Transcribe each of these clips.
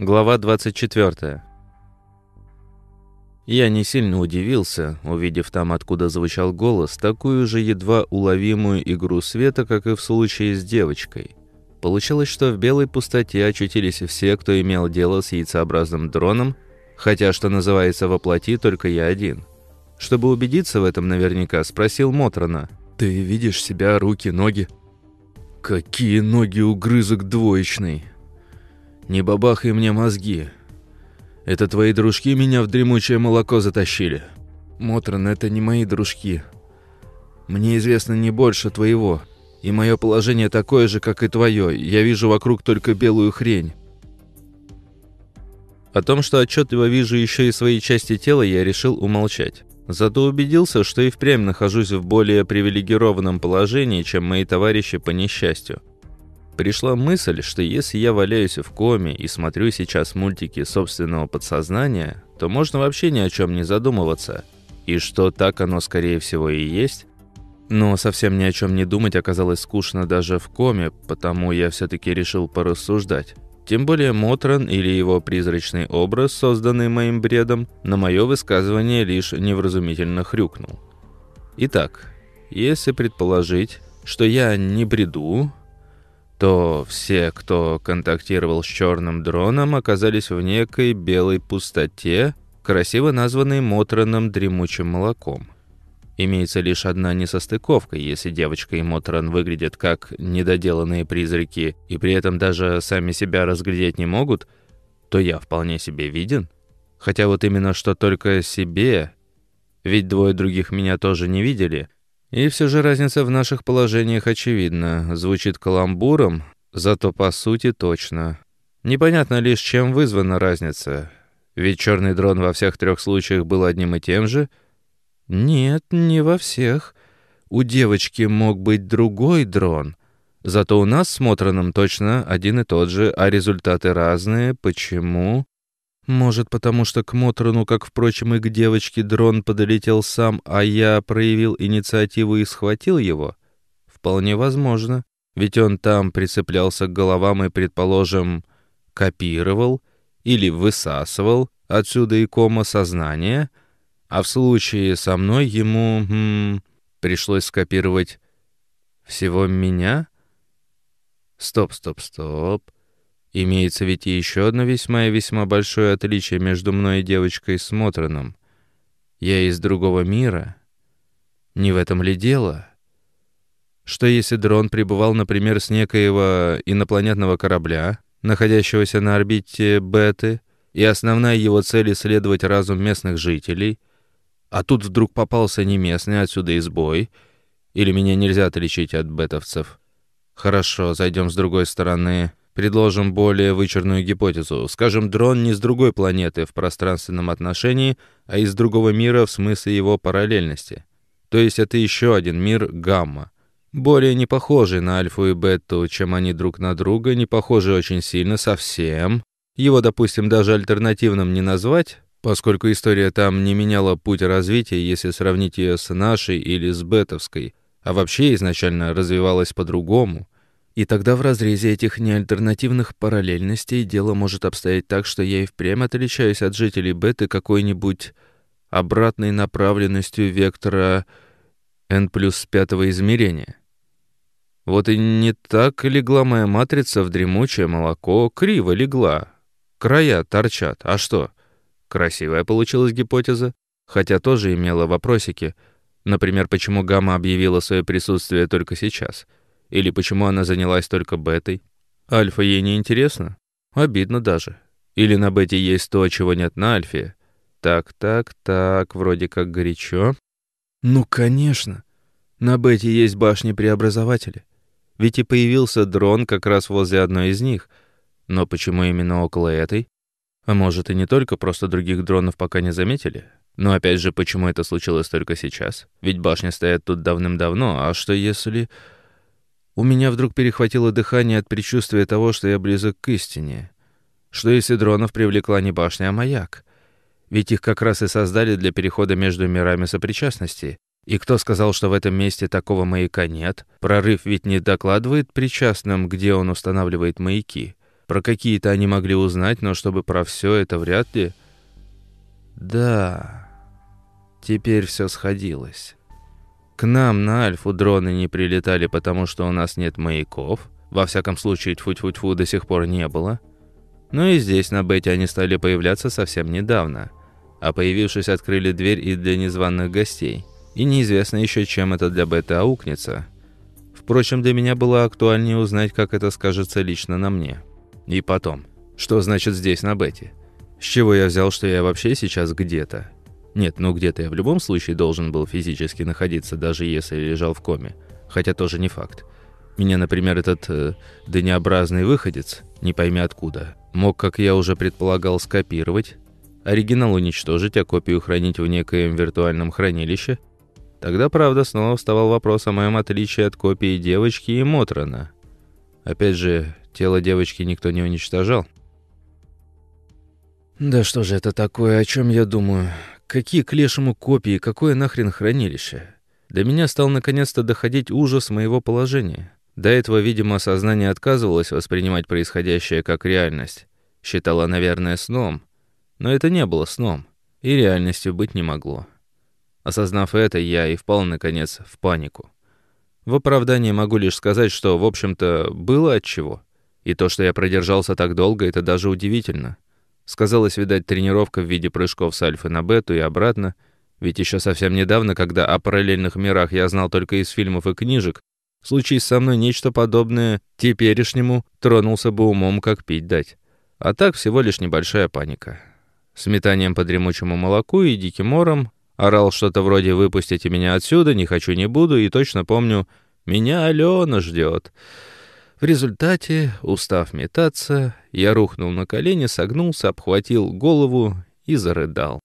Глава 24. Я не сильно удивился, увидев там, откуда звучал голос, такую же едва уловимую игру света, как и в случае с девочкой. Получалось, что в белой пустоте очутились все, кто имел дело с яйцеобразным дроном, хотя, что называется, воплоти только я один. Чтобы убедиться в этом наверняка, спросил Мотрона. «Ты видишь себя, руки, ноги?» «Какие ноги угрызок двоечный!» «Не бабахай мне мозги. Это твои дружки меня в дремучее молоко затащили». «Мотрон, это не мои дружки. Мне известно не больше твоего, и мое положение такое же, как и твое. Я вижу вокруг только белую хрень». О том, что отчетливо вижу еще и свои части тела, я решил умолчать. Зато убедился, что и впрямь нахожусь в более привилегированном положении, чем мои товарищи по несчастью. Пришла мысль, что если я валяюсь в коме и смотрю сейчас мультики собственного подсознания, то можно вообще ни о чем не задумываться. И что так оно скорее всего и есть. Но совсем ни о чем не думать оказалось скучно даже в коме, потому я все-таки решил порассуждать. Тем более Мотран или его призрачный образ, созданный моим бредом, на мое высказывание лишь невразумительно хрюкнул. Итак, если предположить, что я не бреду, то все, кто контактировал с черным дроном, оказались в некой белой пустоте, красиво названной Мотраном дремучим молоком. Имеется лишь одна несостыковка, если девочка и Мотран выглядят как недоделанные призраки и при этом даже сами себя разглядеть не могут, то я вполне себе виден. Хотя вот именно что только себе, ведь двое других меня тоже не видели. И все же разница в наших положениях очевидна. Звучит каламбуром, зато по сути точно. Непонятно лишь, чем вызвана разница. Ведь черный дрон во всех трех случаях был одним и тем же — «Нет, не во всех. У девочки мог быть другой дрон. Зато у нас с Мотроном точно один и тот же, а результаты разные. Почему?» «Может, потому что к Мотрону, как, впрочем, и к девочке, дрон подолетел сам, а я проявил инициативу и схватил его? Вполне возможно. Ведь он там прицеплялся к головам и, предположим, копировал или высасывал отсюда и кома сознания». А в случае со мной ему хм, пришлось скопировать всего меня? Стоп, стоп, стоп. Имеется ведь и еще одно весьма и весьма большое отличие между мной и девочкой с Мотроном. Я из другого мира. Не в этом ли дело? Что если дрон пребывал, например, с некоего инопланетного корабля, находящегося на орбите Беты, и основная его цель — исследовать разум местных жителей — а тут вдруг попался не местный, отсюда избой. Или меня нельзя отличить от бетовцев? Хорошо, зайдем с другой стороны. Предложим более вычурную гипотезу. Скажем, дрон не с другой планеты в пространственном отношении, а из другого мира в смысле его параллельности. То есть это еще один мир гамма. Более не похожий на альфу и бету, чем они друг на друга, не похожий очень сильно совсем. Его, допустим, даже альтернативным не назвать, поскольку история там не меняла путь развития, если сравнить ее с нашей или с бетовской, а вообще изначально развивалась по-другому. И тогда в разрезе этих неальтернативных параллельностей дело может обстоять так, что я и впрямь отличаюсь от жителей беты какой-нибудь обратной направленностью вектора n плюс пятого измерения. Вот и не так легла моя матрица в дремучее молоко, криво легла. Края торчат. А что? Красивая получилась гипотеза, хотя тоже имела вопросики. Например, почему Гамма объявила свое присутствие только сейчас? Или почему она занялась только бетой? Альфа ей не интересно? Обидно даже. Или на бете есть то, чего нет на альфе? Так, так, так, вроде как горячо. Ну, конечно. На бете есть башни-преобразователи. Ведь и появился дрон как раз возле одной из них. Но почему именно около этой? А может, и не только, просто других дронов пока не заметили? Но опять же, почему это случилось только сейчас? Ведь башни стоят тут давным-давно, а что если... У меня вдруг перехватило дыхание от предчувствия того, что я близок к истине. Что если дронов привлекла не башня, а маяк? Ведь их как раз и создали для перехода между мирами сопричастности. И кто сказал, что в этом месте такого маяка нет? Прорыв ведь не докладывает причастным, где он устанавливает маяки. Про какие-то они могли узнать, но чтобы про все это вряд ли... Да, теперь все сходилось. К нам на Альфу дроны не прилетали, потому что у нас нет маяков. Во всяком случае, тьфу-тьфу-тьфу до сих пор не было. Но и здесь, на Бете, они стали появляться совсем недавно. А появившись, открыли дверь и для незваных гостей. И неизвестно еще, чем это для Беты аукнется. Впрочем, для меня было актуальнее узнать, как это скажется лично на мне. И потом, что значит здесь, на Бете? С чего я взял, что я вообще сейчас где-то? Нет, ну где-то я в любом случае должен был физически находиться, даже если лежал в коме. Хотя тоже не факт. Меня, например, этот э, дынеобразный выходец, не пойми откуда, мог, как я уже предполагал, скопировать, оригинал уничтожить, а копию хранить в некоем виртуальном хранилище. Тогда, правда, снова вставал вопрос о моем отличии от копии девочки и Мотрона. Опять же, тело девочки никто не уничтожал. Да что же это такое, о чем я думаю? Какие к лешему копии, какое нахрен хранилище? До меня стал наконец-то доходить ужас моего положения. До этого, видимо, сознание отказывалось воспринимать происходящее как реальность. Считало, наверное, сном. Но это не было сном. И реальностью быть не могло. Осознав это, я и впал, наконец, в панику. В оправдании могу лишь сказать, что, в общем-то, было от чего. И то, что я продержался так долго, это даже удивительно. Сказалось, видать, тренировка в виде прыжков с альфы на бету и обратно. Ведь еще совсем недавно, когда о параллельных мирах я знал только из фильмов и книжек, случись со мной нечто подобное теперешнему, тронулся бы умом, как пить дать. А так всего лишь небольшая паника. С метанием по дремучему молоку и диким ором орал что-то вроде «выпустите меня отсюда, не хочу, не буду», и точно помню «меня Алена ждет». В результате, устав метаться, я рухнул на колени, согнулся, обхватил голову и зарыдал.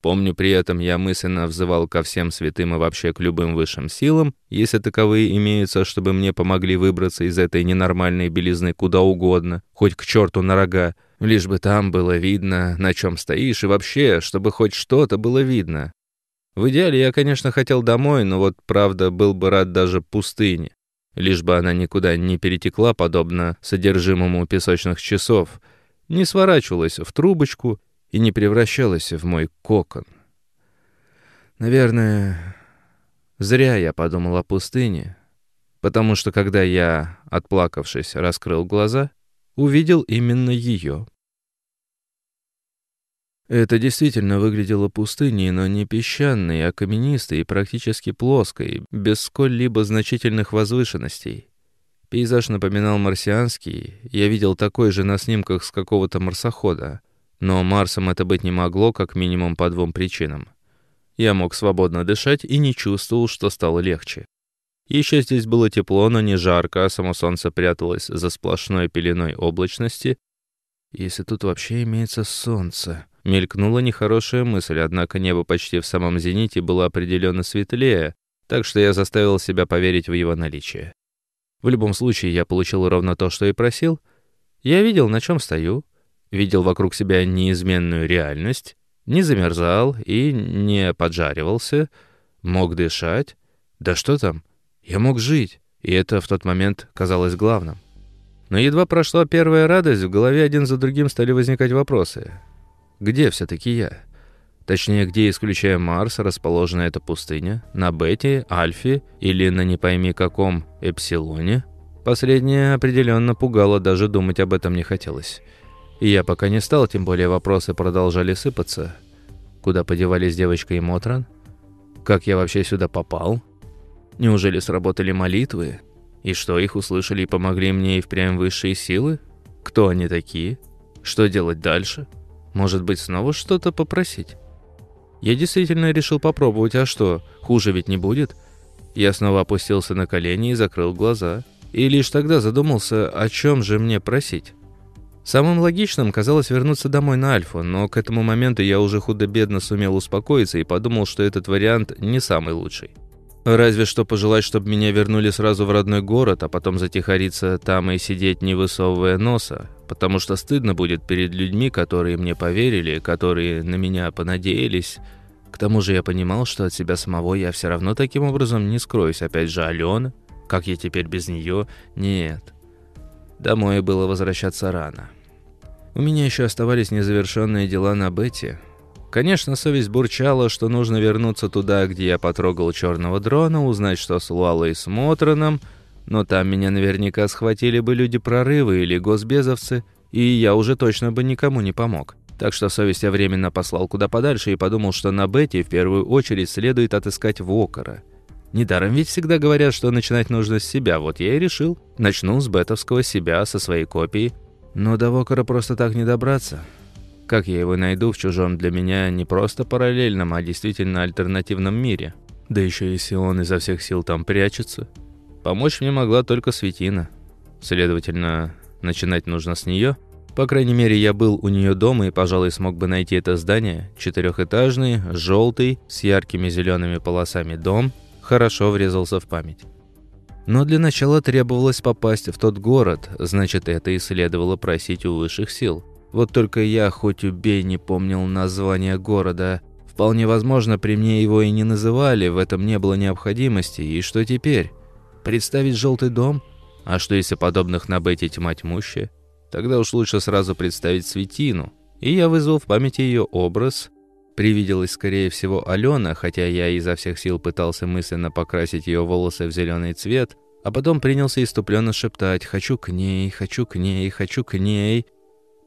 Помню, при этом я мысленно взывал ко всем святым и вообще к любым высшим силам, если таковые имеются, чтобы мне помогли выбраться из этой ненормальной белизны куда угодно, хоть к черту на рога, лишь бы там было видно, на чем стоишь, и вообще, чтобы хоть что-то было видно. В идеале я, конечно, хотел домой, но вот, правда, был бы рад даже пустыне лишь бы она никуда не перетекла, подобно содержимому песочных часов, не сворачивалась в трубочку и не превращалась в мой кокон. Наверное, зря я подумал о пустыне, потому что когда я, отплакавшись, раскрыл глаза, увидел именно ее. Это действительно выглядело пустыней, но не песчаной, а каменистой и практически плоской, без сколь-либо значительных возвышенностей. Пейзаж напоминал марсианский, я видел такой же на снимках с какого-то марсохода. Но Марсом это быть не могло, как минимум по двум причинам. Я мог свободно дышать и не чувствовал, что стало легче. Еще здесь было тепло, но не жарко, а само солнце пряталось за сплошной пеленой облачности. Если тут вообще имеется солнце... Мелькнула нехорошая мысль, однако небо почти в самом зените было определенно светлее, так что я заставил себя поверить в его наличие. В любом случае, я получил ровно то, что и просил. Я видел, на чем стою, видел вокруг себя неизменную реальность, не замерзал и не поджаривался, мог дышать. Да что там, я мог жить, и это в тот момент казалось главным. Но едва прошла первая радость, в голове один за другим стали возникать вопросы. Где все-таки я? Точнее, где, исключая Марс, расположена эта пустыня? На Бете, Альфе или на не пойми каком Эпсилоне? Последнее определенно пугало, даже думать об этом не хотелось. И я пока не стал, тем более вопросы продолжали сыпаться. Куда подевались девочка и Мотран? Как я вообще сюда попал? Неужели сработали молитвы? И что, их услышали и помогли мне и впрямь высшие силы? Кто они такие? Что делать дальше? Может быть, снова что-то попросить? Я действительно решил попробовать, а что, хуже ведь не будет? Я снова опустился на колени и закрыл глаза. И лишь тогда задумался, о чем же мне просить. Самым логичным казалось вернуться домой на Альфу, но к этому моменту я уже худо-бедно сумел успокоиться и подумал, что этот вариант не самый лучший. Разве что пожелать, чтобы меня вернули сразу в родной город, а потом затихариться там и сидеть, не высовывая носа потому что стыдно будет перед людьми, которые мне поверили, которые на меня понадеялись. К тому же я понимал, что от себя самого я все равно таким образом не скроюсь. Опять же, Алена, как я теперь без нее? Нет. Домой было возвращаться рано. У меня еще оставались незавершенные дела на Бете. Конечно, совесть бурчала, что нужно вернуться туда, где я потрогал черного дрона, узнать, что с Луалой с Мотроном, но там меня наверняка схватили бы люди прорывы или госбезовцы, и я уже точно бы никому не помог. Так что совесть я временно послал куда подальше и подумал, что на Бете в первую очередь следует отыскать Вокера. Недаром ведь всегда говорят, что начинать нужно с себя, вот я и решил. Начну с бетовского себя, со своей копии. Но до Вокера просто так не добраться. Как я его найду в чужом для меня не просто параллельном, а действительно альтернативном мире? Да еще если он изо всех сил там прячется. Помочь мне могла только Светина. Следовательно, начинать нужно с нее. По крайней мере, я был у нее дома и, пожалуй, смог бы найти это здание. Четырехэтажный, желтый, с яркими зелеными полосами дом. Хорошо врезался в память. Но для начала требовалось попасть в тот город, значит, это и следовало просить у высших сил. Вот только я, хоть убей, не помнил название города. Вполне возможно, при мне его и не называли, в этом не было необходимости. И что теперь? Представить желтый дом? А что если подобных на бете тьма тьмущая? Тогда уж лучше сразу представить Светину. И я вызвал в памяти ее образ. Привиделась, скорее всего, Алена, хотя я изо всех сил пытался мысленно покрасить ее волосы в зеленый цвет, а потом принялся иступленно шептать «хочу к ней, хочу к ней, хочу к ней».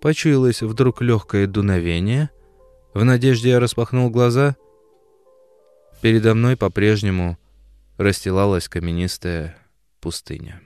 Почуялось вдруг легкое дуновение. В надежде я распахнул глаза. Передо мной по-прежнему расстилалась каменистая пустыня.